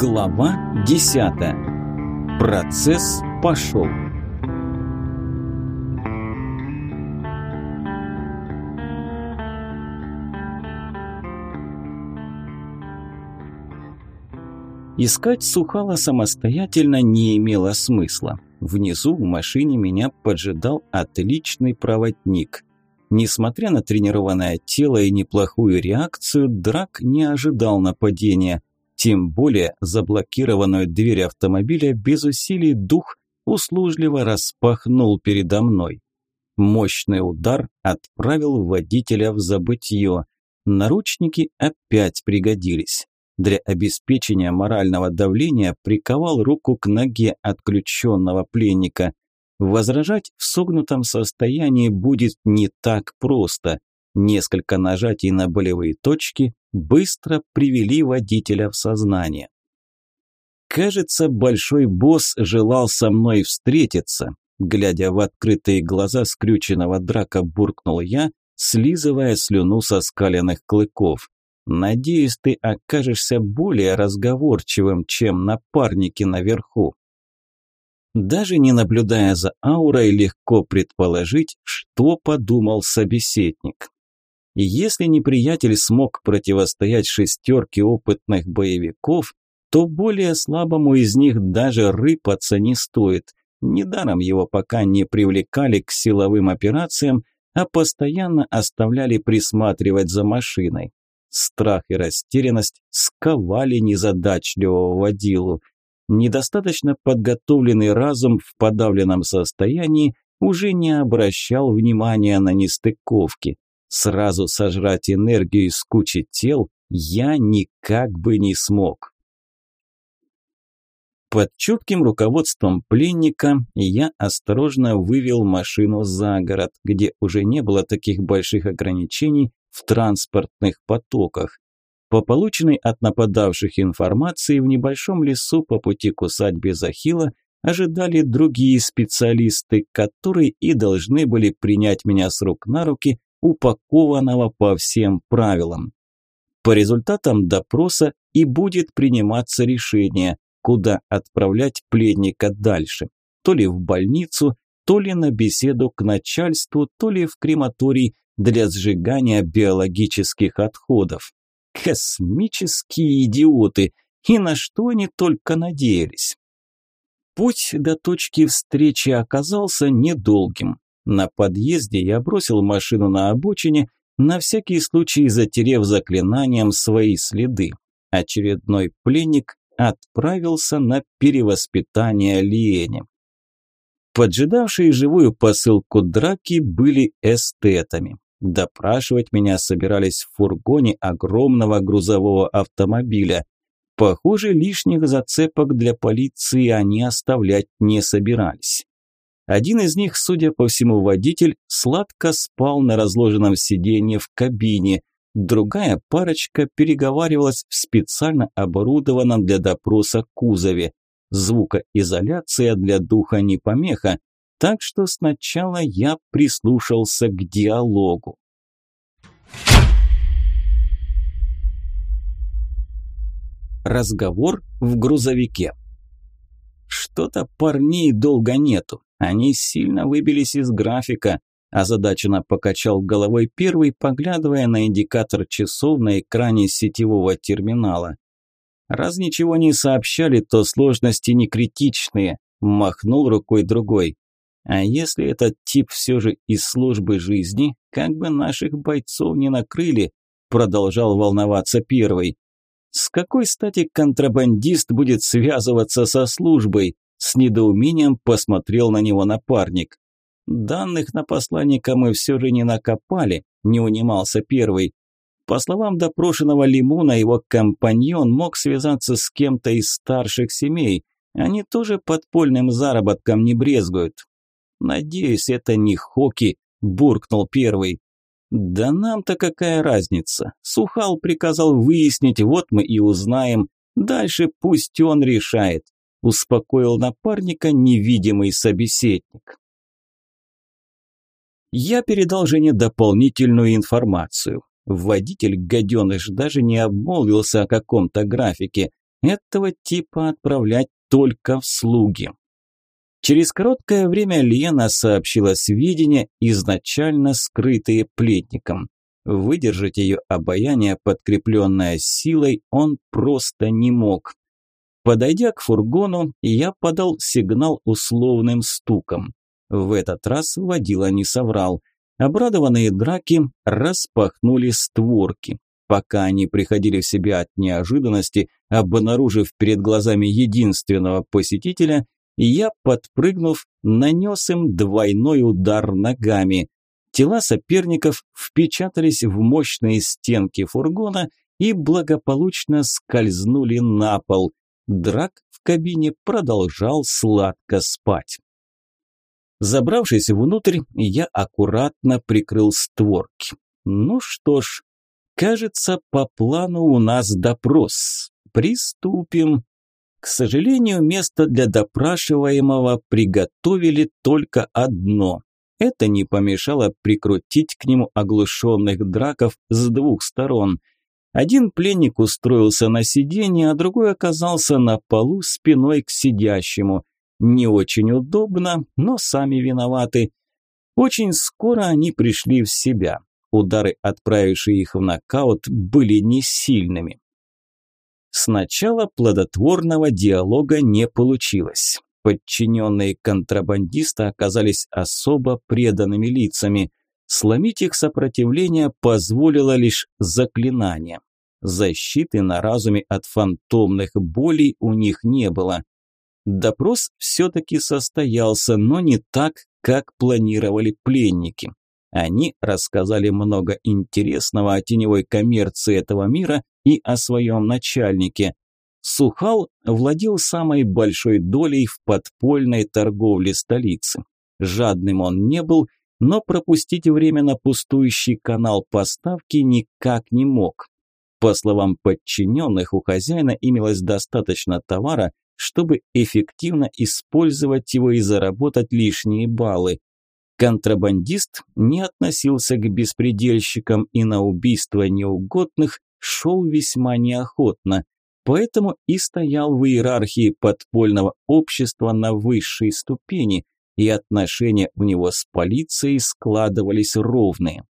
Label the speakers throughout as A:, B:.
A: Глава 10. Процесс пошел. Искать Сухала самостоятельно не имело смысла. Внизу в машине меня поджидал отличный проводник – Несмотря на тренированное тело и неплохую реакцию, Драк не ожидал нападения. Тем более заблокированную дверь автомобиля без усилий дух услужливо распахнул передо мной. Мощный удар отправил водителя в забытье. Наручники опять пригодились. Для обеспечения морального давления приковал руку к ноге отключенного пленника. Возражать в согнутом состоянии будет не так просто. Несколько нажатий на болевые точки, быстро привели водителя в сознание. Кажется, большой босс желал со мной встретиться. Глядя в открытые глаза скрюченного драка, буркнул я, слизывая слюну со скаленных клыков. Надеюсь, ты окажешься более разговорчивым, чем напарники наверху. Даже не наблюдая за аурой, легко предположить, что подумал собеседник. И если неприятель смог противостоять шестерке опытных боевиков, то более слабому из них даже рыпаться не стоит. Недаром его пока не привлекали к силовым операциям, а постоянно оставляли присматривать за машиной. Страх и растерянность сковали незадачливого водилу. Недостаточно подготовленный разум в подавленном состоянии уже не обращал внимания на нестыковки. Сразу сожрать энергию из кучи тел я никак бы не смог. Под чутким руководством пленника я осторожно вывел машину за город, где уже не было таких больших ограничений в транспортных потоках. По полученной от нападавших информации в небольшом лесу по пути к усадьбе Захила ожидали другие специалисты, которые и должны были принять меня с рук на руки упакованного по всем правилам. По результатам допроса и будет приниматься решение, куда отправлять пленника дальше. То ли в больницу, то ли на беседу к начальству, то ли в крематорий для сжигания биологических отходов. Космические идиоты! И на что они только надеялись? Путь до точки встречи оказался недолгим. На подъезде я бросил машину на обочине, на всякий случай затерев заклинанием свои следы. Очередной пленник отправился на перевоспитание Лиене. Поджидавшие живую посылку драки были эстетами. Допрашивать меня собирались в фургоне огромного грузового автомобиля. Похоже, лишних зацепок для полиции они оставлять не собирались. Один из них, судя по всему, водитель, сладко спал на разложенном сиденье в кабине. Другая парочка переговаривалась в специально оборудованном для допроса кузове. Звукоизоляция для духа не помеха, так что сначала я прислушался к диалогу. Разговор в грузовике. Что-то парней долго нету. Они сильно выбились из графика. А Озадаченно покачал головой первый, поглядывая на индикатор часов на экране сетевого терминала. Раз ничего не сообщали, то сложности не критичные, махнул рукой другой. А если этот тип все же из службы жизни, как бы наших бойцов не накрыли, продолжал волноваться первый. С какой стати контрабандист будет связываться со службой? С недоумением посмотрел на него напарник. «Данных на посланника мы все же не накопали», – не унимался первый. По словам допрошенного Лимуна, его компаньон мог связаться с кем-то из старших семей. Они тоже подпольным заработком не брезгуют. «Надеюсь, это не Хоки», – буркнул первый. «Да нам-то какая разница? Сухал приказал выяснить, вот мы и узнаем. Дальше пусть он решает» успокоил напарника невидимый собеседник. Я передал жене дополнительную информацию. Водитель гаденыш даже не обмолвился о каком-то графике. Этого типа отправлять только в слуги. Через короткое время Лена сообщила сведения, изначально скрытые плетником. Выдержать ее обаяние, подкрепленное силой, он просто не мог. Подойдя к фургону, я подал сигнал условным стуком. В этот раз водила не соврал. Обрадованные драки распахнули створки. Пока они приходили в себя от неожиданности, обнаружив перед глазами единственного посетителя, я, подпрыгнув, нанес им двойной удар ногами. Тела соперников впечатались в мощные стенки фургона и благополучно скользнули на пол. Драк в кабине продолжал сладко спать. Забравшись внутрь, я аккуратно прикрыл створки. Ну что ж, кажется, по плану у нас допрос. Приступим. К сожалению, место для допрашиваемого приготовили только одно. Это не помешало прикрутить к нему оглушенных драков с двух сторон – один пленник устроился на сиденье, а другой оказался на полу спиной к сидящему. Не очень удобно, но сами виноваты. Очень скоро они пришли в себя. Удары, отправившие их в нокаут, были не сильными. Сначала плодотворного диалога не получилось. Подчиненные контрабандиста оказались особо преданными лицами. Сломить их сопротивление позволило лишь заклинание. Защиты на разуме от фантомных болей у них не было. Допрос все-таки состоялся, но не так, как планировали пленники. Они рассказали много интересного о теневой коммерции этого мира и о своем начальнике. Сухал владел самой большой долей в подпольной торговле столицы. Жадным он не был, но пропустить время на пустующий канал поставки никак не мог. По словам подчиненных, у хозяина имелось достаточно товара, чтобы эффективно использовать его и заработать лишние баллы. Контрабандист не относился к беспредельщикам и на убийство неугодных шел весьма неохотно, поэтому и стоял в иерархии подпольного общества на высшей ступени, и отношения у него с полицией складывались ровные.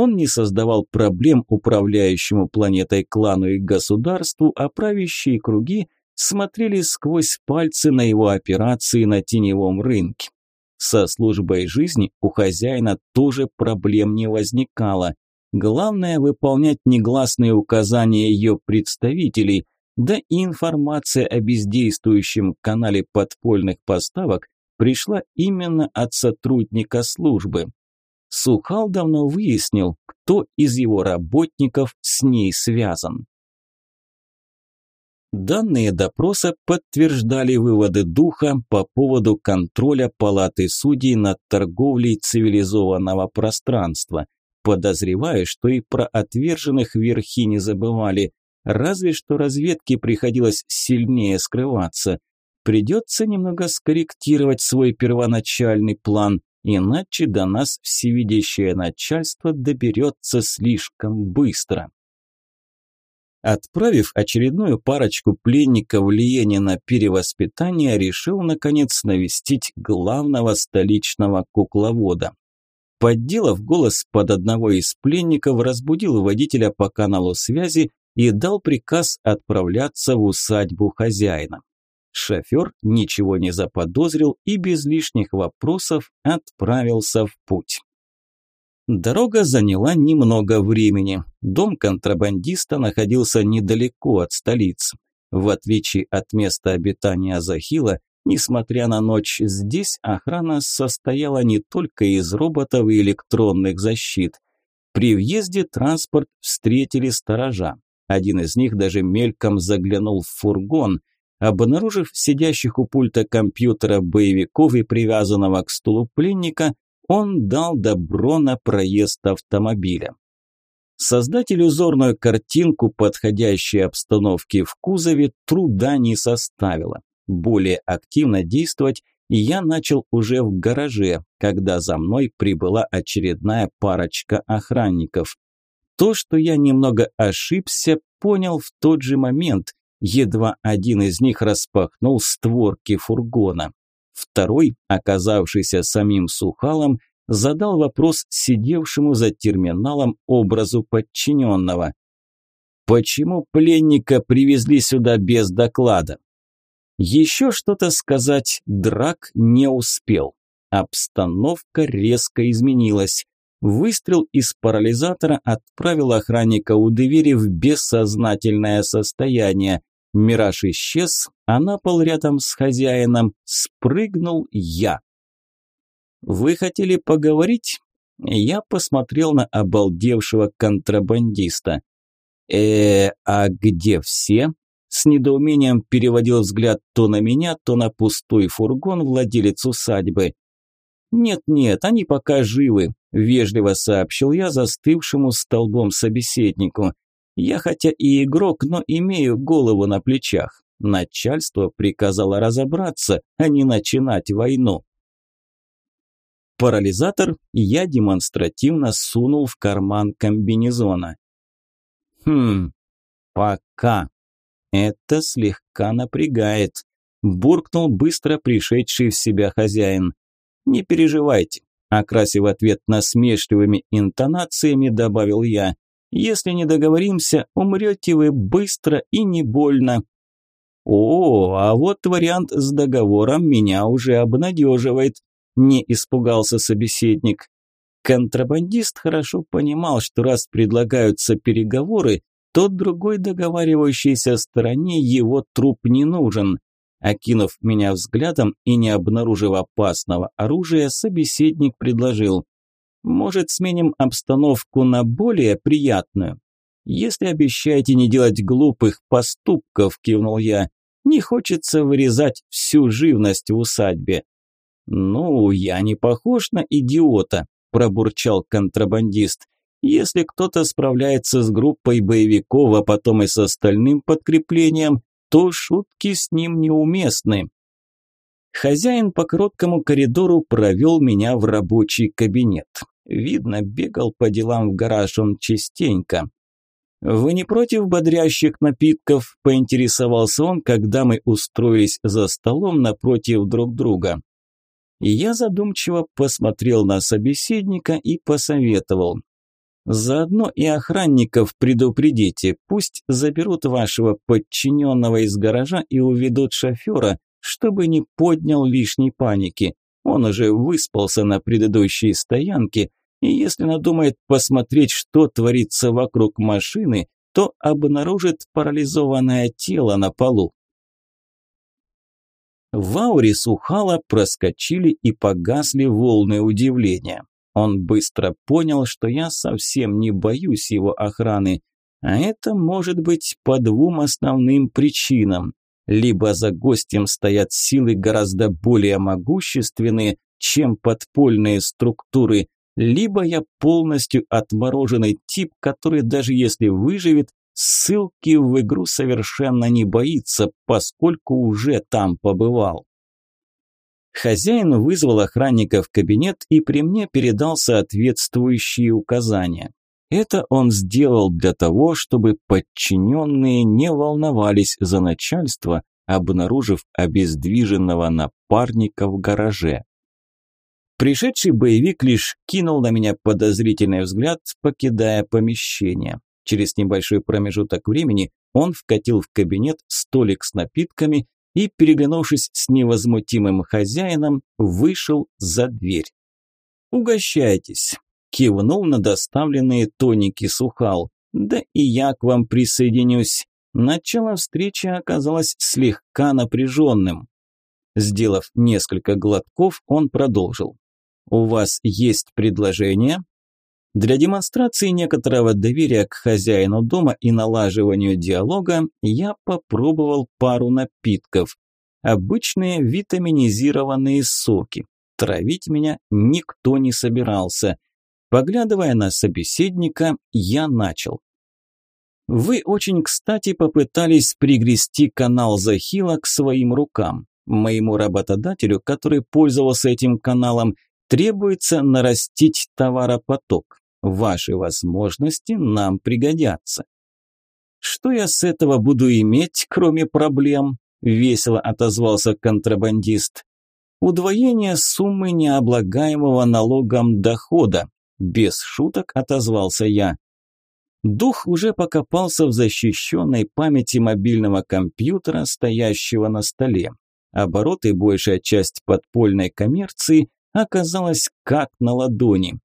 A: Он не создавал проблем управляющему планетой клану и государству, а правящие круги смотрели сквозь пальцы на его операции на теневом рынке. Со службой жизни у хозяина тоже проблем не возникало. Главное – выполнять негласные указания ее представителей, да и информация о бездействующем канале подпольных поставок пришла именно от сотрудника службы. Сухал давно выяснил, кто из его работников с ней связан. Данные допроса подтверждали выводы духа по поводу контроля палаты судей над торговлей цивилизованного пространства. Подозреваю, что и про отверженных верхи не забывали, разве что разведке приходилось сильнее скрываться. Придется немного скорректировать свой первоначальный план, иначе до нас всевидящее начальство доберется слишком быстро. Отправив очередную парочку пленников Лиене на перевоспитание, решил, наконец, навестить главного столичного кукловода. Подделав голос под одного из пленников, разбудил водителя по каналу связи и дал приказ отправляться в усадьбу хозяина. Шофер ничего не заподозрил и без лишних вопросов отправился в путь. Дорога заняла немного времени. Дом контрабандиста находился недалеко от столицы. В отличие от места обитания Захила, несмотря на ночь, здесь охрана состояла не только из роботов и электронных защит. При въезде транспорт встретили сторожа. Один из них даже мельком заглянул в фургон – Обнаружив сидящих у пульта компьютера боевиков и привязанного к стулу пленника, он дал добро на проезд автомобиля. Создать иллюзорную картинку подходящей обстановки в кузове труда не составило. Более активно действовать я начал уже в гараже, когда за мной прибыла очередная парочка охранников. То, что я немного ошибся, понял в тот же момент, Едва один из них распахнул створки фургона. Второй, оказавшийся самим Сухалом, задал вопрос сидевшему за терминалом образу подчиненного. «Почему пленника привезли сюда без доклада?» Еще что-то сказать Драк не успел. Обстановка резко изменилась. Выстрел из парализатора отправил охранника у двери в бессознательное состояние. Мираж исчез, а на пол рядом с хозяином спрыгнул я. «Вы хотели поговорить?» Я посмотрел на обалдевшего контрабандиста. э а где все?» С недоумением переводил взгляд то на меня, то на пустой фургон владелец усадьбы. «Нет-нет, они пока живы», – вежливо сообщил я застывшему столбом собеседнику. Я хотя и игрок, но имею голову на плечах. Начальство приказало разобраться, а не начинать войну. Парализатор я демонстративно сунул в карман комбинезона. Хм, пока. Это слегка напрягает. Буркнул быстро пришедший в себя хозяин. Не переживайте. Окрасив ответ насмешливыми интонациями, добавил я. Если не договоримся, умрете вы быстро и не больно». «О, а вот вариант с договором меня уже обнадеживает», – не испугался собеседник. Контрабандист хорошо понимал, что раз предлагаются переговоры, то другой договаривающейся стороне его труп не нужен. Окинув меня взглядом и не обнаружив опасного оружия, собеседник предложил. Может, сменим обстановку на более приятную? Если обещаете не делать глупых поступков, кивнул я. Не хочется вырезать всю живность в усадьбе. Ну, я не похож на идиота, пробурчал контрабандист. Если кто-то справляется с группой боевиков, а потом и с остальным подкреплением, то шутки с ним неуместны. Хозяин по короткому коридору провел меня в рабочий кабинет. Видно, бегал по делам в гараж он частенько. «Вы не против бодрящих напитков?» – поинтересовался он, когда мы устроились за столом напротив друг друга. Я задумчиво посмотрел на собеседника и посоветовал. «Заодно и охранников предупредите, пусть заберут вашего подчиненного из гаража и уведут шофера, чтобы не поднял лишней паники. Он уже выспался на предыдущей стоянке, и если надумает посмотреть, что творится вокруг машины, то обнаружит парализованное тело на полу. В ауре Сухала проскочили и погасли волны удивления. Он быстро понял, что я совсем не боюсь его охраны, а это может быть по двум основным причинам либо за гостем стоят силы гораздо более могущественные, чем подпольные структуры, либо я полностью отмороженный тип, который даже если выживет, ссылки в игру совершенно не боится, поскольку уже там побывал. Хозяин вызвал охранника в кабинет и при мне передал соответствующие указания. Это он сделал для того, чтобы подчиненные не волновались за начальство, обнаружив обездвиженного напарника в гараже. Пришедший боевик лишь кинул на меня подозрительный взгляд, покидая помещение. Через небольшой промежуток времени он вкатил в кабинет столик с напитками и, переглянувшись с невозмутимым хозяином, вышел за дверь. «Угощайтесь кивнул на доставленные тоники Сухал. «Да и я к вам присоединюсь». Начало встречи оказалось слегка напряженным. Сделав несколько глотков, он продолжил. «У вас есть предложение?» Для демонстрации некоторого доверия к хозяину дома и налаживанию диалога я попробовал пару напитков. Обычные витаминизированные соки. Травить меня никто не собирался. Поглядывая на собеседника, я начал. Вы очень кстати попытались пригрести канал Захила к своим рукам. Моему работодателю, который пользовался этим каналом, требуется нарастить товаропоток. Ваши возможности нам пригодятся. Что я с этого буду иметь, кроме проблем? Весело отозвался контрабандист. Удвоение суммы необлагаемого налогом дохода, без шуток отозвался я. Дух уже покопался в защищенной памяти мобильного компьютера, стоящего на столе. Обороты, большая часть подпольной коммерции, оказалась как на ладони.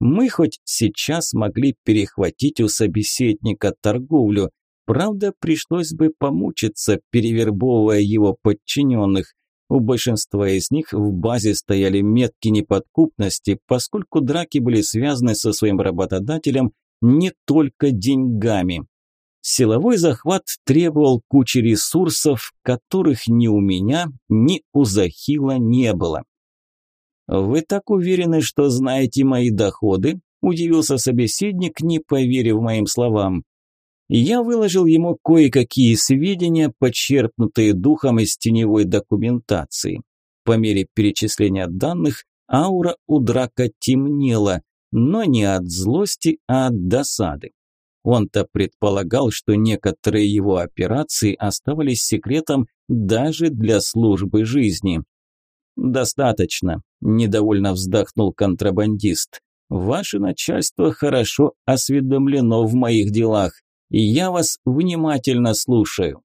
A: Мы хоть сейчас могли перехватить у собеседника торговлю, правда, пришлось бы помучиться, перевербовывая его подчиненных – у большинства из них в базе стояли метки неподкупности, поскольку драки были связаны со своим работодателем не только деньгами. Силовой захват требовал кучи ресурсов, которых ни у меня, ни у Захила не было. «Вы так уверены, что знаете мои доходы?» – удивился собеседник, не поверив моим словам я выложил ему кое-какие сведения, подчеркнутые духом из теневой документации. По мере перечисления данных аура у драка темнела, но не от злости, а от досады. Он-то предполагал, что некоторые его операции оставались секретом даже для службы жизни. «Достаточно», – недовольно вздохнул контрабандист. «Ваше начальство хорошо осведомлено в моих делах и я вас внимательно слушаю.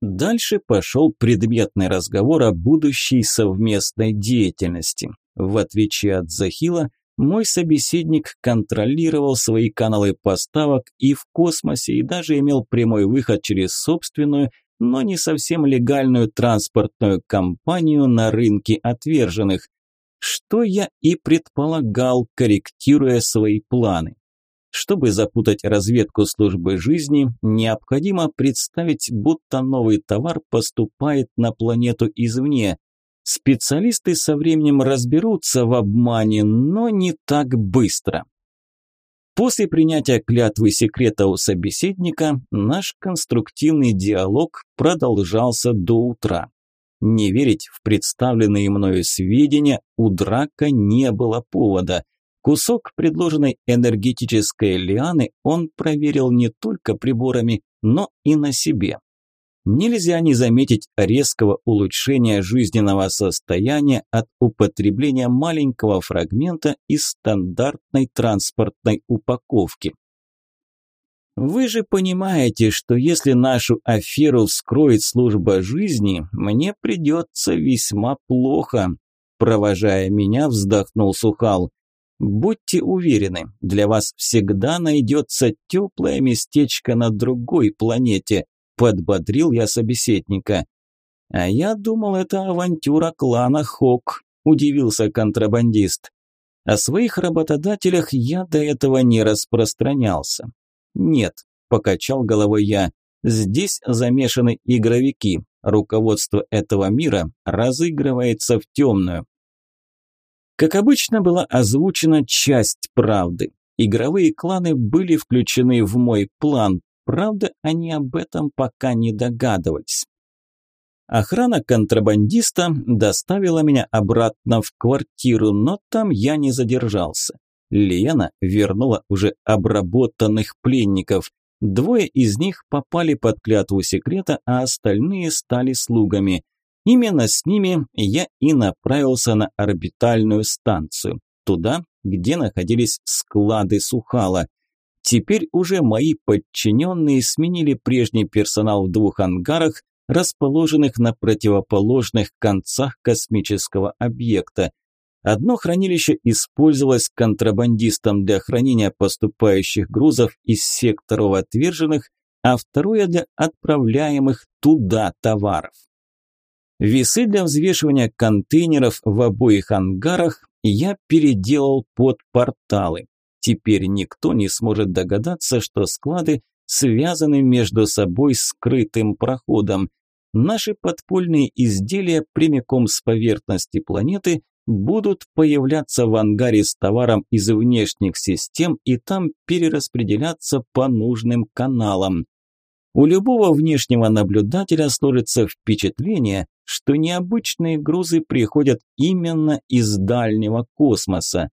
A: Дальше пошел предметный разговор о будущей совместной деятельности. В отличие от Захила, мой собеседник контролировал свои каналы поставок и в космосе, и даже имел прямой выход через собственную, но не совсем легальную транспортную компанию на рынке отверженных, что я и предполагал, корректируя свои планы. Чтобы запутать разведку службы жизни, необходимо представить, будто новый товар поступает на планету извне. Специалисты со временем разберутся в обмане, но не так быстро. После принятия клятвы секрета у собеседника наш конструктивный диалог продолжался до утра. Не верить в представленные мною сведения у Драка не было повода. Кусок предложенной энергетической лианы он проверил не только приборами, но и на себе. Нельзя не заметить резкого улучшения жизненного состояния от употребления маленького фрагмента из стандартной транспортной упаковки. Вы же понимаете, что если нашу аферу вскроет служба жизни, мне придется весьма плохо. Провожая меня, вздохнул Сухал. Будьте уверены, для вас всегда найдется теплое местечко на другой планете, подбодрил я собеседника. А я думал, это авантюра клана Хок, удивился контрабандист. О своих работодателях я до этого не распространялся. Нет, покачал головой я. Здесь замешаны игровики. Руководство этого мира разыгрывается в темную. Как обычно, была озвучена часть правды. Игровые кланы были включены в мой план, правда, они об этом пока не догадывались. Охрана контрабандиста доставила меня обратно в квартиру, но там я не задержался. Лена вернула уже обработанных пленников. Двое из них попали под клятву секрета, а остальные стали слугами. Именно с ними я и направился на орбитальную станцию, туда, где находились склады Сухала. Теперь уже мои подчиненные сменили прежний персонал в двух ангарах, расположенных на противоположных концах космического объекта. Одно хранилище использовалось контрабандистом для хранения поступающих грузов из секторов отверженных, а второе для отправляемых туда товаров. Весы для взвешивания контейнеров в обоих ангарах я переделал под порталы. Теперь никто не сможет догадаться, что склады связаны между собой скрытым проходом. Наши подпольные изделия прямиком с поверхности планеты будут появляться в ангаре с товаром из внешних систем и там перераспределяться по нужным каналам. У любого внешнего наблюдателя сложится впечатление, что необычные грузы приходят именно из дальнего космоса.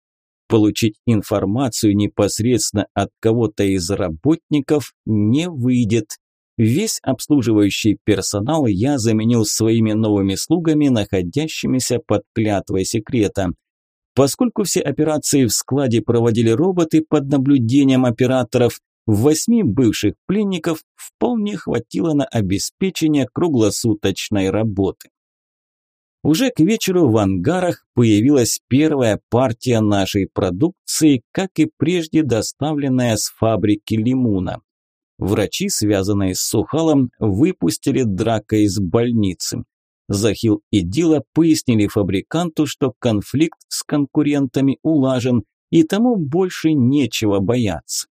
A: Получить информацию непосредственно от кого-то из работников не выйдет. Весь обслуживающий персонал я заменил своими новыми слугами, находящимися под клятвой секрета. Поскольку все операции в складе проводили роботы под наблюдением операторов, Восьми бывших пленников вполне хватило на обеспечение круглосуточной работы. Уже к вечеру в ангарах появилась первая партия нашей продукции, как и прежде доставленная с фабрики лимуна. Врачи, связанные с Сухалом, выпустили драка из больницы. Захил и Дила пояснили фабриканту, что конфликт с конкурентами улажен, и тому больше нечего бояться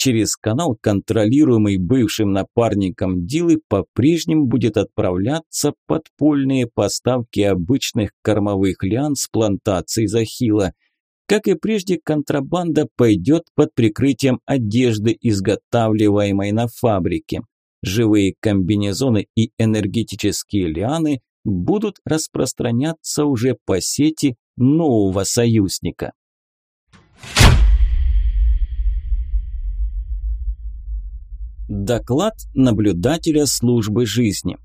A: через канал, контролируемый бывшим напарником Дилы, по-прежнему будет отправляться подпольные поставки обычных кормовых лиан с плантаций Захила. Как и прежде, контрабанда пойдет под прикрытием одежды, изготавливаемой на фабрике. Живые комбинезоны и энергетические лианы будут распространяться уже по сети нового союзника. Доклад наблюдателя службы жизни.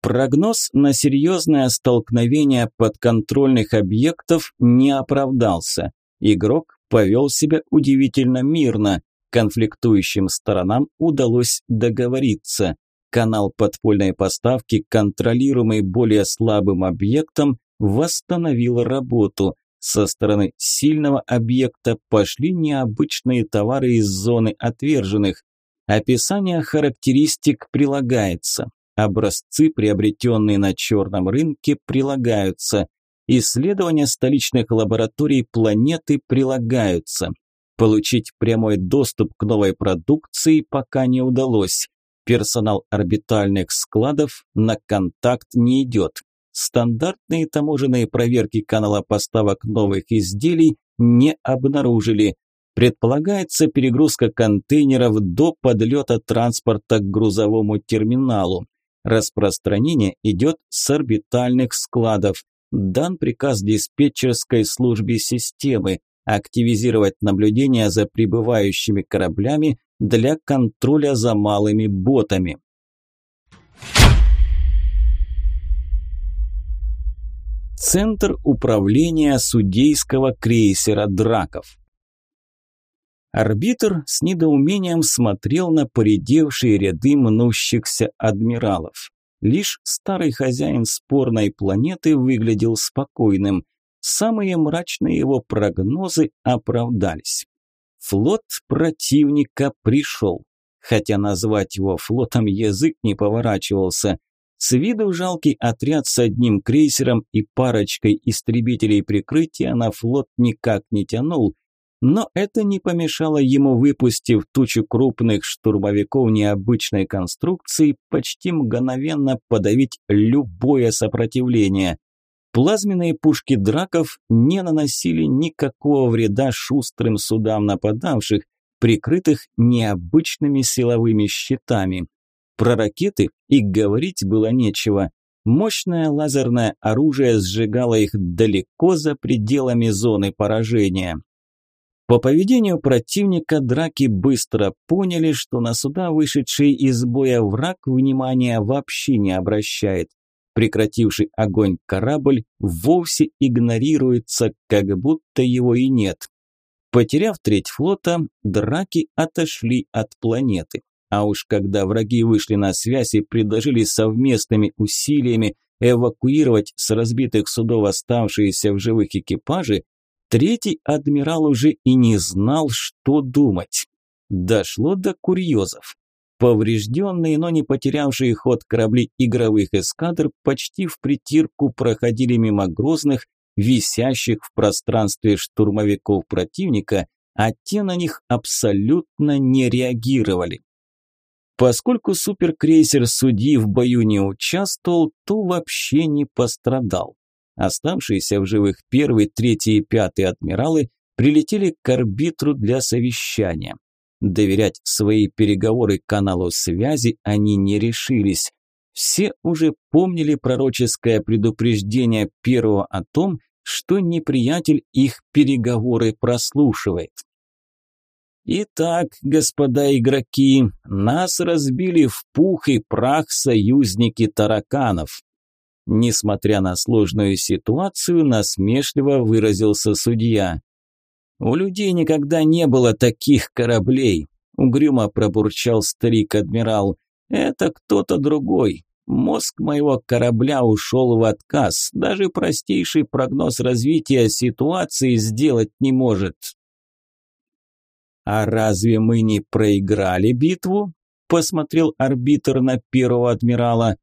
A: Прогноз на серьезное столкновение подконтрольных объектов не оправдался. Игрок повел себя удивительно мирно. Конфликтующим сторонам удалось договориться. Канал подпольной поставки, контролируемый более слабым объектом, восстановил работу. Со стороны сильного объекта пошли необычные товары из зоны отверженных. Описание характеристик прилагается. Образцы, приобретенные на черном рынке, прилагаются. Исследования столичных лабораторий планеты прилагаются. Получить прямой доступ к новой продукции пока не удалось. Персонал орбитальных складов на контакт не идет. Стандартные таможенные проверки канала поставок новых изделий не обнаружили предполагается перегрузка контейнеров до подлета транспорта к грузовому терминалу. Распространение идет с орбитальных складов. Дан приказ диспетчерской службе системы активизировать наблюдение за прибывающими кораблями для контроля за малыми ботами. Центр управления судейского крейсера «Драков». Арбитр с недоумением смотрел на поредевшие ряды мнущихся адмиралов. Лишь старый хозяин спорной планеты выглядел спокойным. Самые мрачные его прогнозы оправдались. Флот противника пришел, хотя назвать его флотом язык не поворачивался. С виду жалкий отряд с одним крейсером и парочкой истребителей прикрытия на флот никак не тянул – но это не помешало ему, выпустив тучу крупных штурмовиков необычной конструкции, почти мгновенно подавить любое сопротивление. Плазменные пушки драков не наносили никакого вреда шустрым судам нападавших, прикрытых необычными силовыми щитами. Про ракеты и говорить было нечего. Мощное лазерное оружие сжигало их далеко за пределами зоны поражения. По поведению противника драки быстро поняли, что на суда вышедший из боя враг внимания вообще не обращает. Прекративший огонь корабль вовсе игнорируется, как будто его и нет. Потеряв треть флота, драки отошли от планеты. А уж когда враги вышли на связь и предложили совместными усилиями эвакуировать с разбитых судов оставшиеся в живых экипажи, Третий адмирал уже и не знал, что думать. Дошло до курьезов. Поврежденные, но не потерявшие ход корабли игровых эскадр почти в притирку проходили мимо грозных, висящих в пространстве штурмовиков противника, а те на них абсолютно не реагировали. Поскольку суперкрейсер судьи в бою не участвовал, то вообще не пострадал. Оставшиеся в живых первый, третий и пятый адмиралы прилетели к арбитру для совещания. Доверять свои переговоры каналу связи они не решились. Все уже помнили пророческое предупреждение первого о том, что неприятель их переговоры прослушивает. Итак, господа игроки, нас разбили в пух и прах союзники тараканов. Несмотря на сложную ситуацию, насмешливо выразился судья. «У людей никогда не было таких кораблей», – угрюмо пробурчал старик-адмирал. «Это кто-то другой. Мозг моего корабля ушел в отказ. Даже простейший прогноз развития ситуации сделать не может». «А разве мы не проиграли битву?» – посмотрел арбитр на первого адмирала.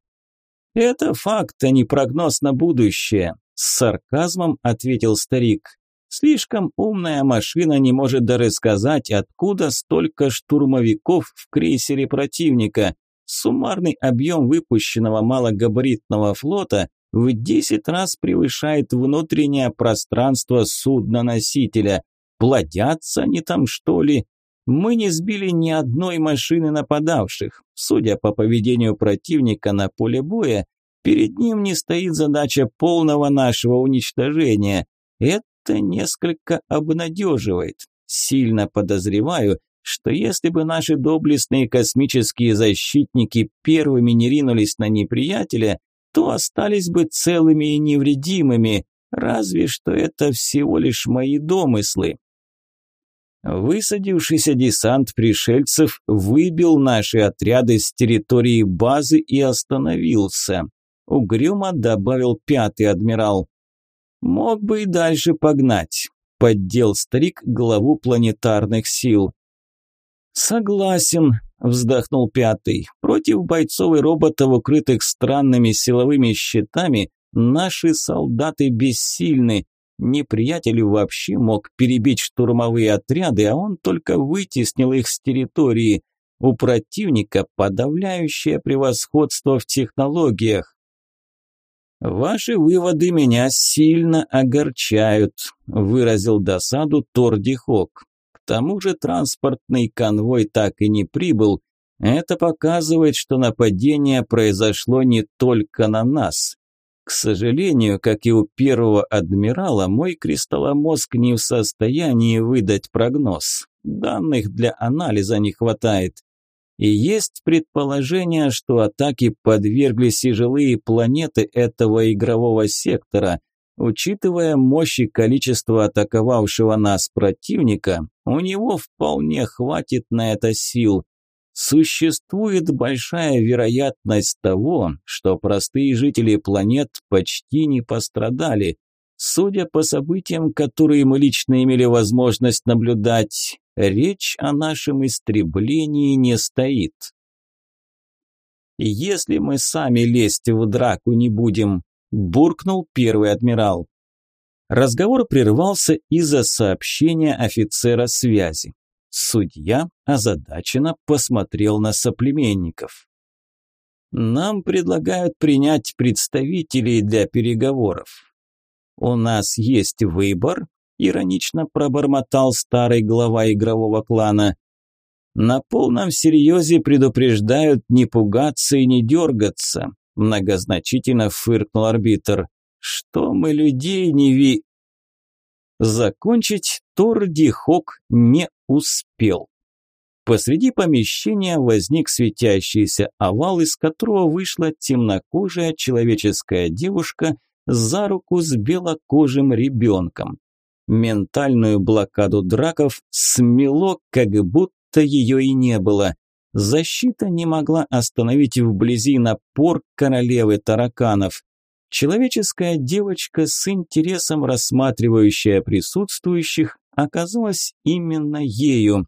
A: «Это факт, а не прогноз на будущее», – с сарказмом ответил старик. «Слишком умная машина не может даже сказать, откуда столько штурмовиков в крейсере противника. Суммарный объем выпущенного малогабаритного флота в 10 раз превышает внутреннее пространство судна-носителя. Плодятся они там, что ли? Мы не сбили ни одной машины нападавших. Судя по поведению противника на поле боя, перед ним не стоит задача полного нашего уничтожения. Это несколько обнадеживает. Сильно подозреваю, что если бы наши доблестные космические защитники первыми не ринулись на неприятеля, то остались бы целыми и невредимыми, разве что это всего лишь мои домыслы. Высадившийся десант пришельцев выбил наши отряды с территории базы и остановился. Угрюмо добавил пятый адмирал. Мог бы и дальше погнать, поддел старик главу планетарных сил. Согласен, вздохнул пятый. Против бойцов и роботов, укрытых странными силовыми щитами, наши солдаты бессильны. Неприятель вообще мог перебить штурмовые отряды, а он только вытеснил их с территории. У противника подавляющее превосходство в технологиях. «Ваши выводы меня сильно огорчают», – выразил досаду Тордихок. «К тому же транспортный конвой так и не прибыл. Это показывает, что нападение произошло не только на нас. К сожалению, как и у первого адмирала, мой кристалломозг не в состоянии выдать прогноз. Данных для анализа не хватает. И есть предположение, что атаки подверглись и жилые планеты этого игрового сектора. Учитывая мощь и количество атаковавшего нас противника, у него вполне хватит на это сил. Существует большая вероятность того, что простые жители планет почти не пострадали. Судя по событиям, которые мы лично имели возможность наблюдать, речь о нашем истреблении не стоит. «Если мы сами лезть в драку не будем», – буркнул первый адмирал. Разговор прервался из-за сообщения офицера связи. Судья озадаченно посмотрел на соплеменников. «Нам предлагают принять представителей для переговоров. У нас есть выбор», – иронично пробормотал старый глава игрового клана. «На полном серьезе предупреждают не пугаться и не дергаться», – многозначительно фыркнул арбитр. «Что мы людей не ви...» Закончить Тор Дихок не Успел. Посреди помещения возник светящийся овал, из которого вышла темнокожая человеческая девушка за руку с белокожим ребенком. Ментальную блокаду драков смело, как будто ее и не было. Защита не могла остановить вблизи напор королевы тараканов. Человеческая девочка, с интересом рассматривающая присутствующих, оказалась именно ею.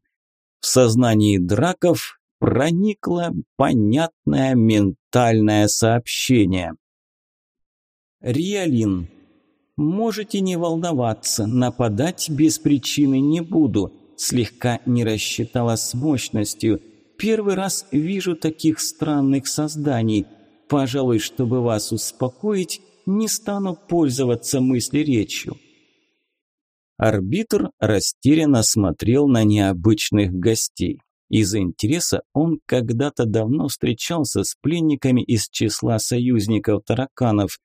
A: В сознании драков проникло понятное ментальное сообщение. Риалин. Можете не волноваться, нападать без причины не буду. Слегка не рассчитала с мощностью. Первый раз вижу таких странных созданий. Пожалуй, чтобы вас успокоить, не стану пользоваться мысли речью. Арбитр растерянно смотрел на необычных гостей. Из интереса он когда-то давно встречался с пленниками из числа союзников тараканов.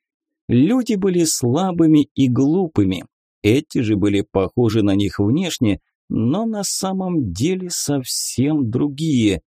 A: Люди были слабыми и глупыми. Эти же были похожи на них внешне, но на самом деле совсем другие.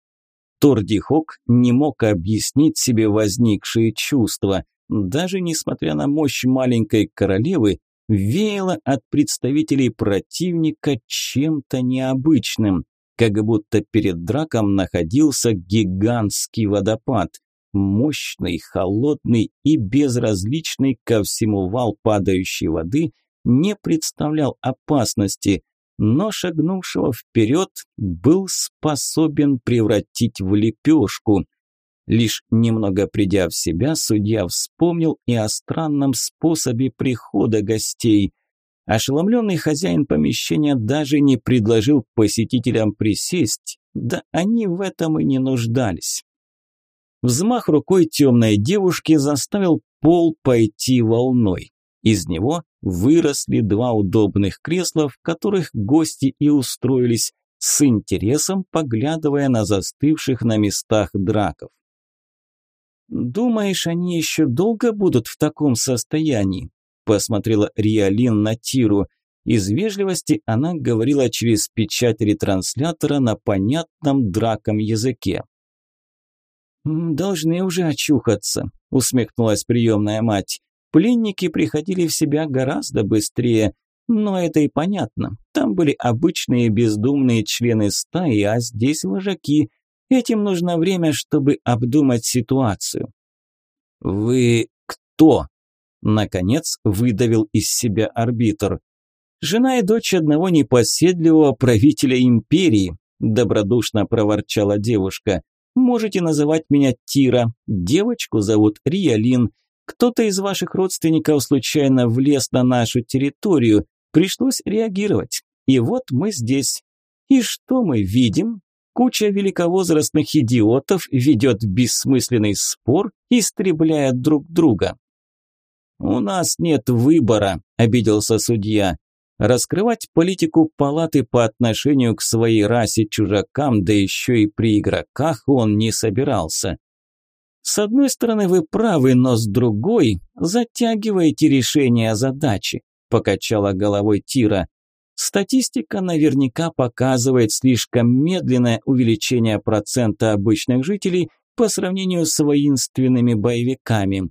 A: Тордихок не мог объяснить себе возникшие чувства. Даже несмотря на мощь маленькой королевы, веяло от представителей противника чем-то необычным, как будто перед драком находился гигантский водопад, мощный, холодный и безразличный ко всему вал падающей воды не представлял опасности, но шагнувшего вперед был способен превратить в лепешку – Лишь немного придя в себя, судья вспомнил и о странном способе прихода гостей. Ошеломленный хозяин помещения даже не предложил посетителям присесть, да они в этом и не нуждались. Взмах рукой темной девушки заставил пол пойти волной. Из него выросли два удобных кресла, в которых гости и устроились, с интересом поглядывая на застывших на местах драков. «Думаешь, они еще долго будут в таком состоянии?» Посмотрела Риалин на Тиру. Из вежливости она говорила через печать ретранслятора на понятном драком языке. «Должны уже очухаться», – усмехнулась приемная мать. «Пленники приходили в себя гораздо быстрее, но это и понятно. Там были обычные бездумные члены стаи, а здесь вожаки, Этим нужно время, чтобы обдумать ситуацию. «Вы кто?» – наконец выдавил из себя арбитр. «Жена и дочь одного непоседливого правителя империи», – добродушно проворчала девушка. «Можете называть меня Тира. Девочку зовут Риалин. Кто-то из ваших родственников случайно влез на нашу территорию. Пришлось реагировать. И вот мы здесь. И что мы видим?» Куча великовозрастных идиотов ведет бессмысленный спор, истребляя друг друга. «У нас нет выбора», – обиделся судья. «Раскрывать политику палаты по отношению к своей расе чужакам, да еще и при игроках он не собирался. С одной стороны, вы правы, но с другой затягиваете решение задачи», – покачала головой Тира. Статистика наверняка показывает слишком медленное увеличение процента обычных жителей по сравнению с воинственными боевиками.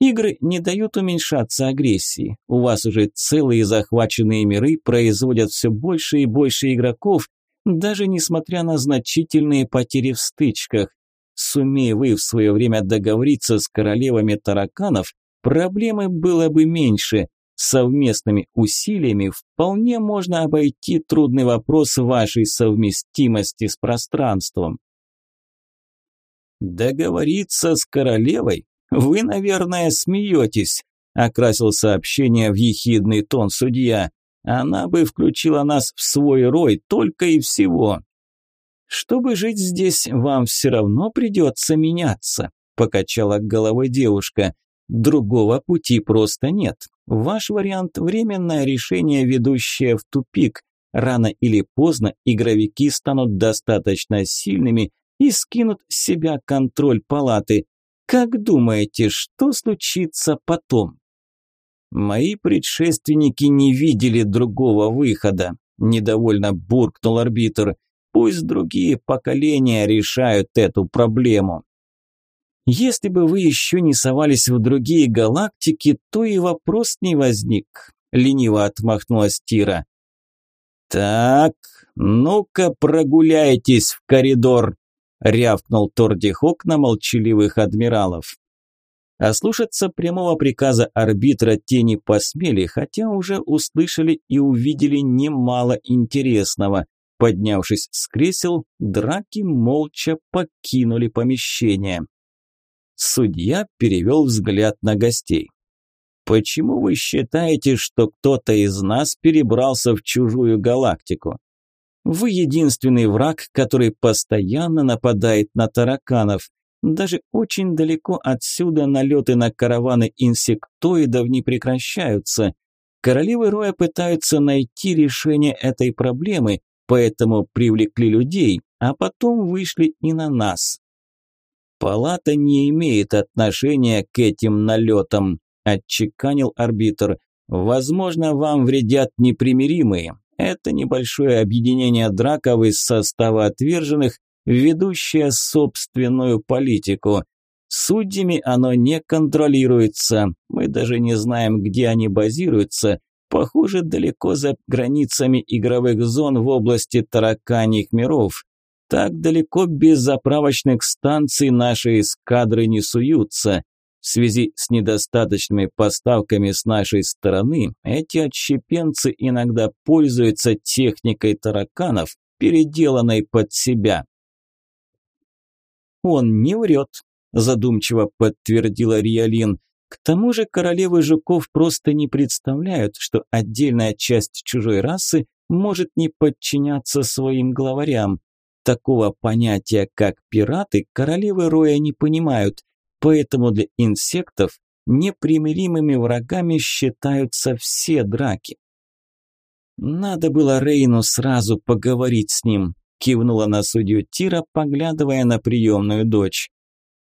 A: Игры не дают уменьшаться агрессии. У вас уже целые захваченные миры производят все больше и больше игроков, даже несмотря на значительные потери в стычках. Сумея вы в свое время договориться с королевами тараканов, проблемы было бы меньше – совместными усилиями вполне можно обойти трудный вопрос вашей совместимости с пространством. «Договориться с королевой? Вы, наверное, смеетесь», – окрасил сообщение в ехидный тон судья. «Она бы включила нас в свой рой только и всего». «Чтобы жить здесь, вам все равно придется меняться», – покачала головой девушка. «Другого пути просто нет». Ваш вариант – временное решение, ведущее в тупик. Рано или поздно игровики станут достаточно сильными и скинут с себя контроль палаты. Как думаете, что случится потом? Мои предшественники не видели другого выхода, недовольно буркнул арбитр. Пусть другие поколения решают эту проблему. Если бы вы еще не совались в другие галактики, то и вопрос не возник», – лениво отмахнулась Тира. «Так, ну-ка прогуляйтесь в коридор», – рявкнул Тордихок на молчаливых адмиралов. А слушаться прямого приказа арбитра те не посмели, хотя уже услышали и увидели немало интересного. Поднявшись с кресел, драки молча покинули помещение. Судья перевел взгляд на гостей. «Почему вы считаете, что кто-то из нас перебрался в чужую галактику? Вы единственный враг, который постоянно нападает на тараканов. Даже очень далеко отсюда налеты на караваны инсектоидов не прекращаются. Королевы Роя пытаются найти решение этой проблемы, поэтому привлекли людей, а потом вышли и на нас. Палата не имеет отношения к этим налетам, отчеканил арбитр. Возможно, вам вредят непримиримые. Это небольшое объединение драков из состава отверженных, ведущее собственную политику. Судьями оно не контролируется. Мы даже не знаем, где они базируются. Похоже, далеко за границами игровых зон в области тараканьих миров. Так далеко без заправочных станций наши эскадры не суются. В связи с недостаточными поставками с нашей стороны, эти отщепенцы иногда пользуются техникой тараканов, переделанной под себя. «Он не врет», – задумчиво подтвердила Риалин. «К тому же королевы жуков просто не представляют, что отдельная часть чужой расы может не подчиняться своим главарям. Такого понятия, как пираты, королевы Роя не понимают, поэтому для инсектов непримиримыми врагами считаются все драки. «Надо было Рейну сразу поговорить с ним», – кивнула на судью Тира, поглядывая на приемную дочь.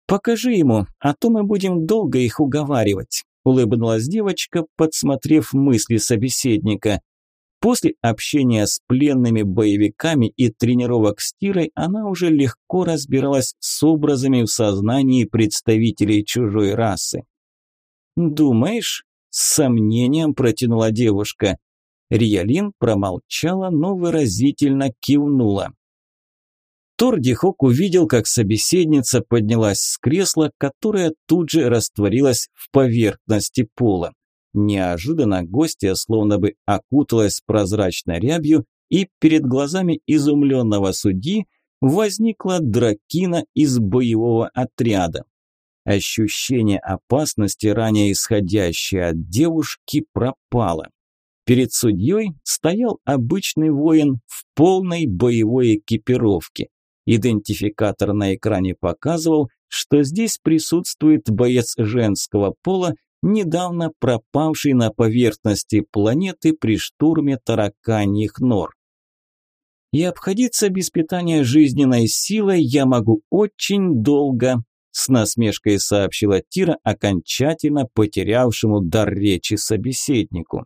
A: «Покажи ему, а то мы будем долго их уговаривать», – улыбнулась девочка, подсмотрев мысли собеседника. После общения с пленными боевиками и тренировок с Тирой она уже легко разбиралась с образами в сознании представителей чужой расы. «Думаешь?» – с сомнением протянула девушка. Риалин промолчала, но выразительно кивнула. Тордихок увидел, как собеседница поднялась с кресла, которое тут же растворилось в поверхности пола. Неожиданно гостья словно бы окуталась прозрачной рябью, и перед глазами изумленного судьи возникла дракина из боевого отряда. Ощущение опасности, ранее исходящее от девушки, пропало. Перед судьей стоял обычный воин в полной боевой экипировке. Идентификатор на экране показывал, что здесь присутствует боец женского пола недавно пропавший на поверхности планеты при штурме тараканьих нор. И обходиться без питания жизненной силой я могу очень долго, с насмешкой сообщила Тира окончательно потерявшему дар речи собеседнику.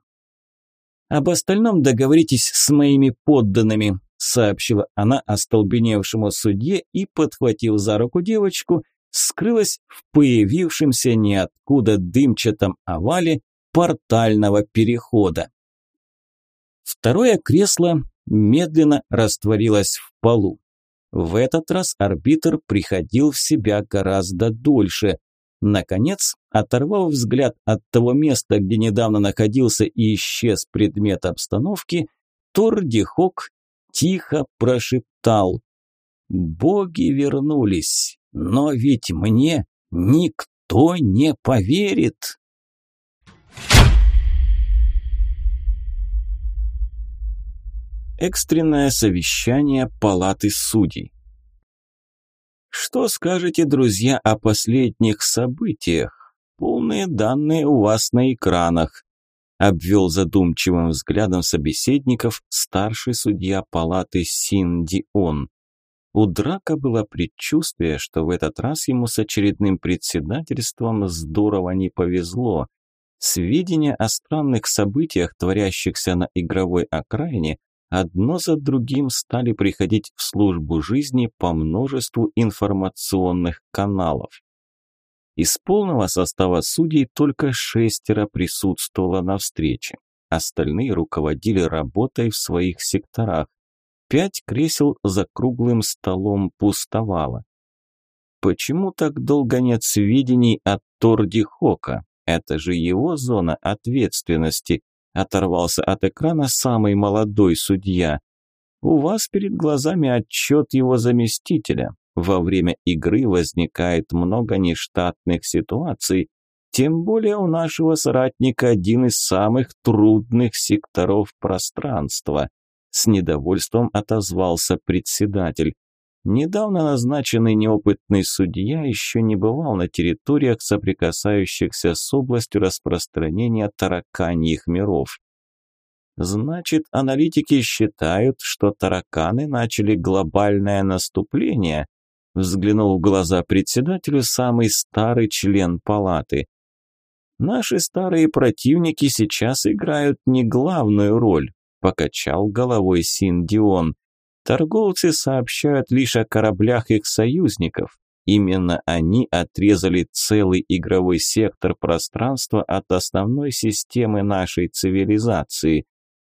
A: Об остальном договоритесь с моими подданными, сообщила она остолбеневшему судье и, подхватив за руку девочку, скрылась в появившемся ниоткуда дымчатом овале портального перехода. Второе кресло медленно растворилось в полу. В этот раз арбитр приходил в себя гораздо дольше. Наконец, оторвав взгляд от того места, где недавно находился и исчез предмет обстановки, Тордихок тихо прошептал «Боги вернулись». Но ведь мне никто не поверит. Экстренное совещание палаты судей. Что скажете, друзья, о последних событиях? Полные данные у вас на экранах. Обвел задумчивым взглядом собеседников старший судья палаты Синдион. У Драка было предчувствие, что в этот раз ему с очередным председательством здорово не повезло. Сведения о странных событиях, творящихся на игровой окраине, одно за другим стали приходить в службу жизни по множеству информационных каналов. Из полного состава судей только шестеро присутствовало на встрече. Остальные руководили работой в своих секторах. Пять кресел за круглым столом пустовало. Почему так долго нет сведений от Торди Хока? Это же его зона ответственности. Оторвался от экрана самый молодой судья. У вас перед глазами отчет его заместителя. Во время игры возникает много нештатных ситуаций, тем более у нашего соратника один из самых трудных секторов пространства с недовольством отозвался председатель. Недавно назначенный неопытный судья еще не бывал на территориях, соприкасающихся с областью распространения тараканьих миров. Значит, аналитики считают, что тараканы начали глобальное наступление, взглянул в глаза председателю самый старый член палаты. Наши старые противники сейчас играют не главную роль, покачал головой Синдион. Торговцы сообщают лишь о кораблях их союзников. Именно они отрезали целый игровой сектор пространства от основной системы нашей цивилизации.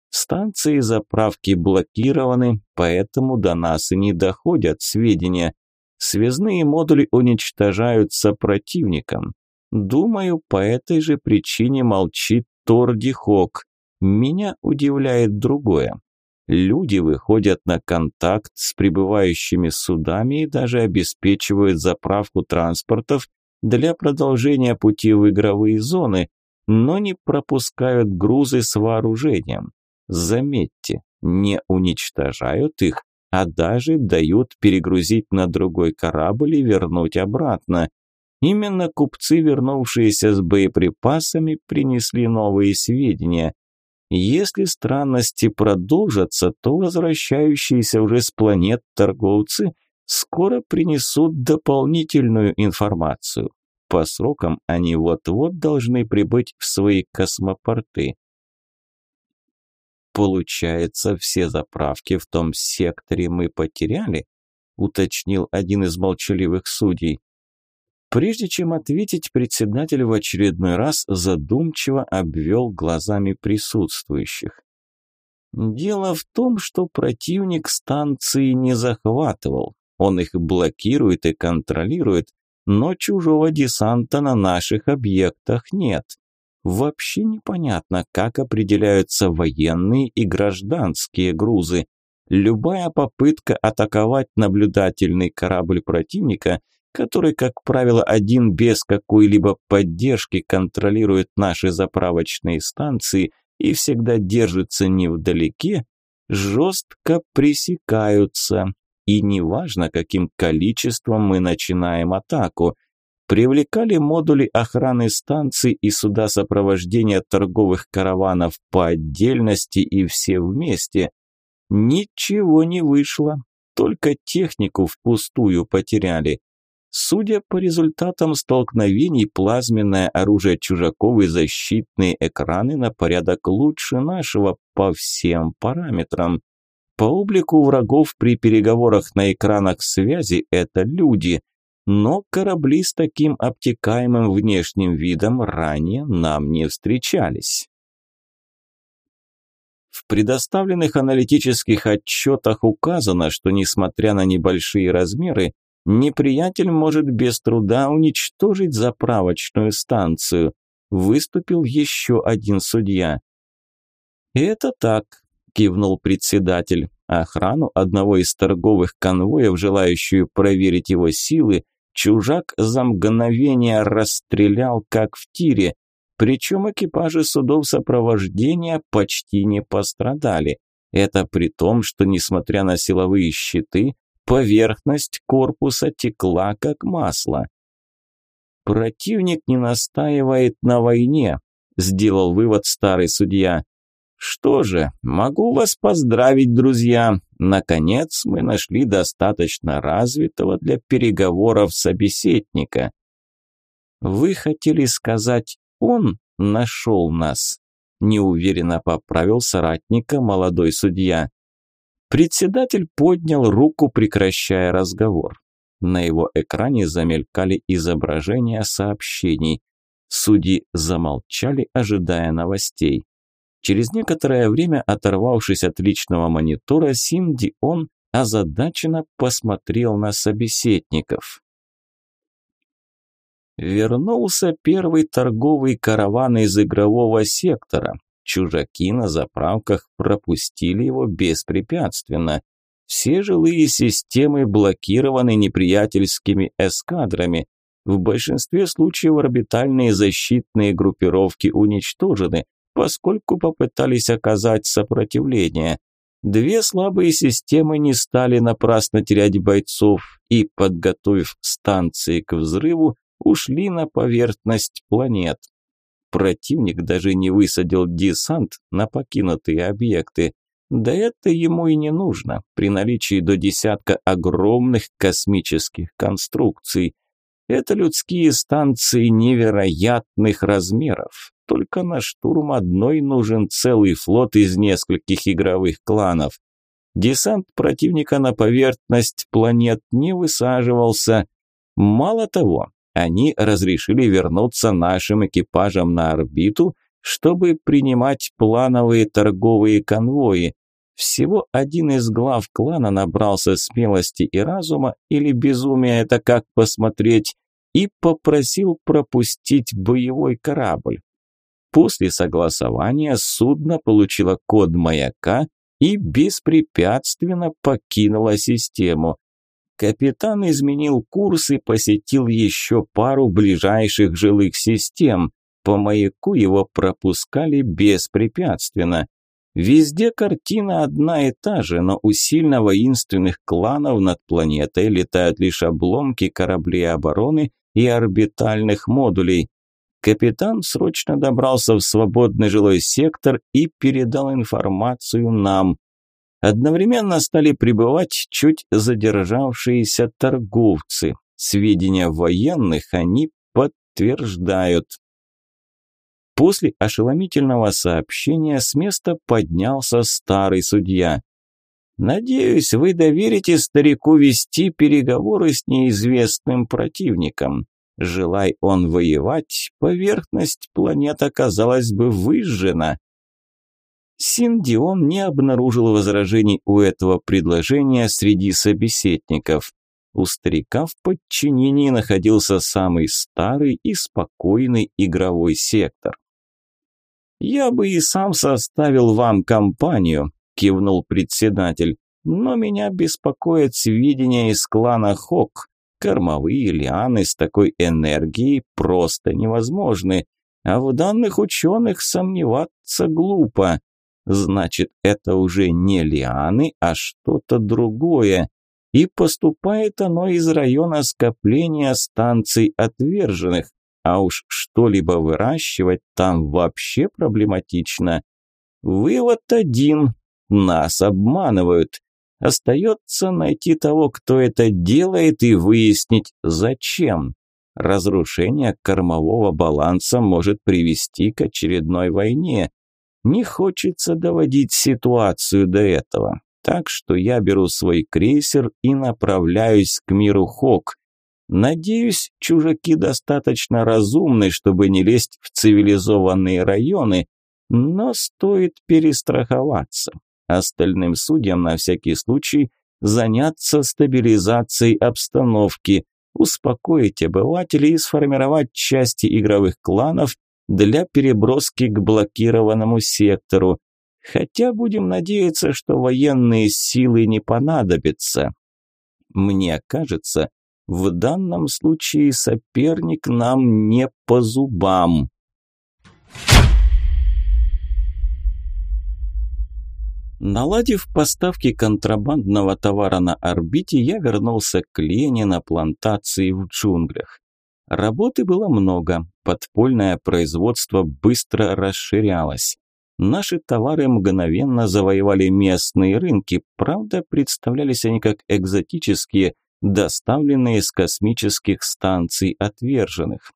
A: Станции заправки блокированы, поэтому до нас и не доходят сведения. Связные модули уничтожаются противником. Думаю, по этой же причине молчит Тордихок. Меня удивляет другое. Люди выходят на контакт с прибывающими судами и даже обеспечивают заправку транспортов для продолжения пути в игровые зоны, но не пропускают грузы с вооружением. Заметьте, не уничтожают их, а даже дают перегрузить на другой корабль и вернуть обратно. Именно купцы, вернувшиеся с боеприпасами, принесли новые сведения. Если странности продолжатся, то возвращающиеся уже с планет торговцы скоро принесут дополнительную информацию. По срокам они вот-вот должны прибыть в свои космопорты. Получается, все заправки в том секторе мы потеряли, уточнил один из молчаливых судей. Прежде чем ответить, председатель в очередной раз задумчиво обвел глазами присутствующих. Дело в том, что противник станции не захватывал. Он их блокирует и контролирует, но чужого десанта на наших объектах нет. Вообще непонятно, как определяются военные и гражданские грузы. Любая попытка атаковать наблюдательный корабль противника который, как правило, один без какой-либо поддержки контролирует наши заправочные станции и всегда держится невдалеке, жестко пресекаются. И неважно, каким количеством мы начинаем атаку. Привлекали модули охраны станции и суда сопровождения торговых караванов по отдельности и все вместе. Ничего не вышло, только технику впустую потеряли. Судя по результатам столкновений, плазменное оружие чужаков и защитные экраны на порядок лучше нашего по всем параметрам. По облику врагов при переговорах на экранах связи это люди, но корабли с таким обтекаемым внешним видом ранее нам не встречались. В предоставленных аналитических отчетах указано, что несмотря на небольшие размеры, Неприятель может без труда уничтожить заправочную станцию. Выступил еще один судья. «Это так», – кивнул председатель. Охрану одного из торговых конвоев, желающую проверить его силы, чужак за мгновение расстрелял, как в тире. Причем экипажи судов сопровождения почти не пострадали. Это при том, что, несмотря на силовые щиты, Поверхность корпуса текла как масло. Противник не настаивает на войне, сделал вывод старый судья. Что же, могу вас поздравить, друзья. Наконец мы нашли достаточно развитого для переговоров собеседника. Вы хотели сказать, он нашел нас? Неуверенно поправил соратника молодой судья. Председатель поднял руку, прекращая разговор. На его экране замелькали изображения сообщений. Судьи замолчали, ожидая новостей. Через некоторое время, оторвавшись от личного монитора, Синди он озадаченно посмотрел на собеседников. Вернулся первый торговый караван из игрового сектора, Чужаки на заправках пропустили его беспрепятственно. Все жилые системы блокированы неприятельскими эскадрами. В большинстве случаев орбитальные защитные группировки уничтожены, поскольку попытались оказать сопротивление. Две слабые системы не стали напрасно терять бойцов и, подготовив станции к взрыву, ушли на поверхность планет. Противник даже не высадил десант на покинутые объекты. Да это ему и не нужно при наличии до десятка огромных космических конструкций. Это людские станции невероятных размеров. Только на штурм одной нужен целый флот из нескольких игровых кланов. Десант противника на поверхность планет не высаживался. Мало того, они разрешили вернуться нашим экипажам на орбиту, чтобы принимать плановые торговые конвои. Всего один из глав клана набрался смелости и разума, или безумия это как посмотреть, и попросил пропустить боевой корабль. После согласования судно получило код маяка и беспрепятственно покинуло систему. Капитан изменил курс и посетил еще пару ближайших жилых систем. По маяку его пропускали беспрепятственно. Везде картина одна и та же, но у сильно воинственных кланов над планетой летают лишь обломки кораблей обороны и орбитальных модулей. Капитан срочно добрался в свободный жилой сектор и передал информацию нам – Одновременно стали прибывать чуть задержавшиеся торговцы. Сведения военных они подтверждают. После ошеломительного сообщения с места поднялся старый судья. «Надеюсь, вы доверите старику вести переговоры с неизвестным противником. Желай он воевать, поверхность планет оказалась бы выжжена. Синдион не обнаружил возражений у этого предложения среди собеседников. У старика в подчинении находился самый старый и спокойный игровой сектор. «Я бы и сам составил вам компанию», – кивнул председатель, «но меня беспокоит сведения из клана Хок. Кормовые лианы с такой энергией просто невозможны, а в данных ученых сомневаться глупо. Значит, это уже не лианы, а что-то другое. И поступает оно из района скопления станций отверженных. А уж что-либо выращивать там вообще проблематично. Вывод один. Нас обманывают. Остается найти того, кто это делает, и выяснить, зачем. Разрушение кормового баланса может привести к очередной войне, не хочется доводить ситуацию до этого. Так что я беру свой крейсер и направляюсь к миру Хок. Надеюсь, чужаки достаточно разумны, чтобы не лезть в цивилизованные районы, но стоит перестраховаться. Остальным судьям на всякий случай заняться стабилизацией обстановки, успокоить обывателей и сформировать части игровых кланов для переброски к блокированному сектору, хотя будем надеяться, что военные силы не понадобятся. Мне кажется, в данном случае соперник нам не по зубам. Наладив поставки контрабандного товара на орбите, я вернулся к Лене на плантации в джунглях. Работы было много, подпольное производство быстро расширялось. Наши товары мгновенно завоевали местные рынки, правда, представлялись они как экзотические, доставленные с космических станций отверженных.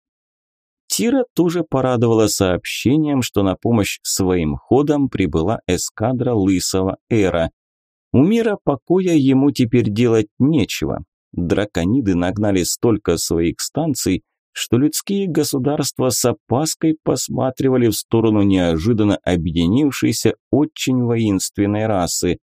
A: Тира тоже порадовала сообщением, что на помощь своим ходам прибыла эскадра Лысого Эра. У мира покоя ему теперь делать нечего, Дракониды нагнали столько своих станций, что людские государства с опаской посматривали в сторону неожиданно объединившейся очень воинственной расы.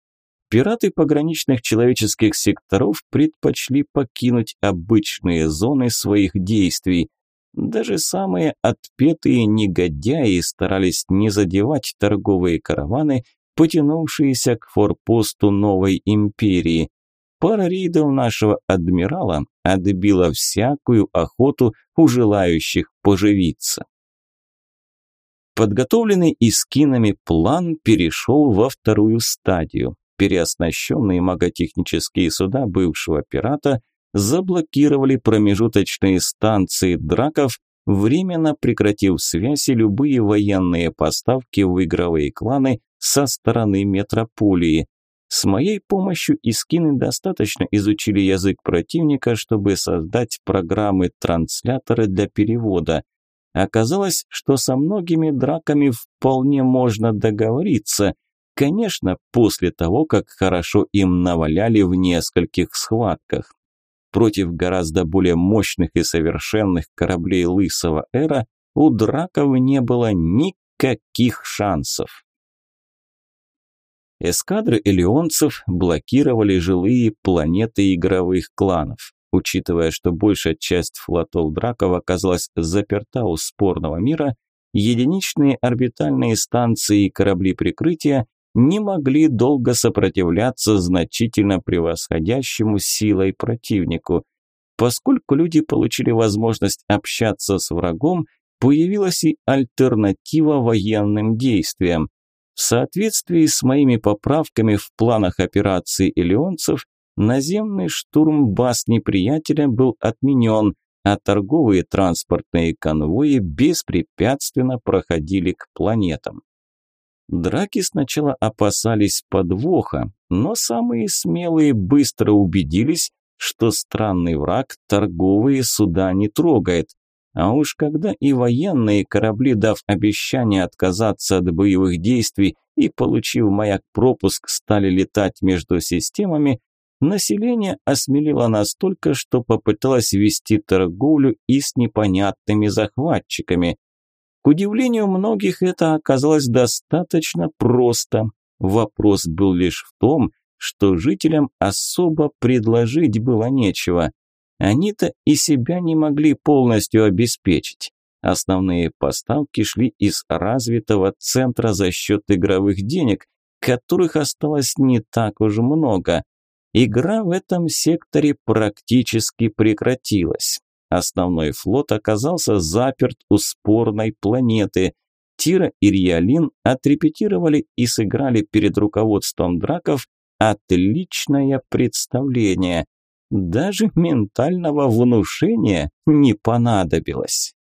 A: Пираты пограничных человеческих секторов предпочли покинуть обычные зоны своих действий. Даже самые отпетые негодяи старались не задевать торговые караваны, потянувшиеся к форпосту новой империи. Пара рейдов нашего адмирала отбила всякую охоту у желающих поживиться. Подготовленный искинами план перешел во вторую стадию. Переоснащенные маготехнические суда бывшего пирата заблокировали промежуточные станции драков, временно прекратив связи любые военные поставки в игровые кланы со стороны метрополии, с моей помощью Искины достаточно изучили язык противника, чтобы создать программы-трансляторы для перевода. Оказалось, что со многими драками вполне можно договориться, конечно, после того, как хорошо им наваляли в нескольких схватках. Против гораздо более мощных и совершенных кораблей Лысого Эра у драков не было никаких шансов. Эскадры элеонцев блокировали жилые планеты игровых кланов. Учитывая, что большая часть флотов драков оказалась заперта у спорного мира, единичные орбитальные станции и корабли прикрытия не могли долго сопротивляться значительно превосходящему силой противнику. Поскольку люди получили возможность общаться с врагом, появилась и альтернатива военным действиям. В соответствии с моими поправками в планах операции элеонцев, наземный штурм баз неприятеля был отменен, а торговые транспортные конвои беспрепятственно проходили к планетам. Драки сначала опасались подвоха, но самые смелые быстро убедились, что странный враг торговые суда не трогает, а уж когда и военные корабли, дав обещание отказаться от боевых действий и получив маяк пропуск, стали летать между системами, население осмелило настолько, что попыталось вести торговлю и с непонятными захватчиками. К удивлению многих это оказалось достаточно просто. Вопрос был лишь в том, что жителям особо предложить было нечего они-то и себя не могли полностью обеспечить. Основные поставки шли из развитого центра за счет игровых денег, которых осталось не так уж много. Игра в этом секторе практически прекратилась. Основной флот оказался заперт у спорной планеты. Тира и Риалин отрепетировали и сыграли перед руководством драков отличное представление – даже ментального внушения не понадобилось.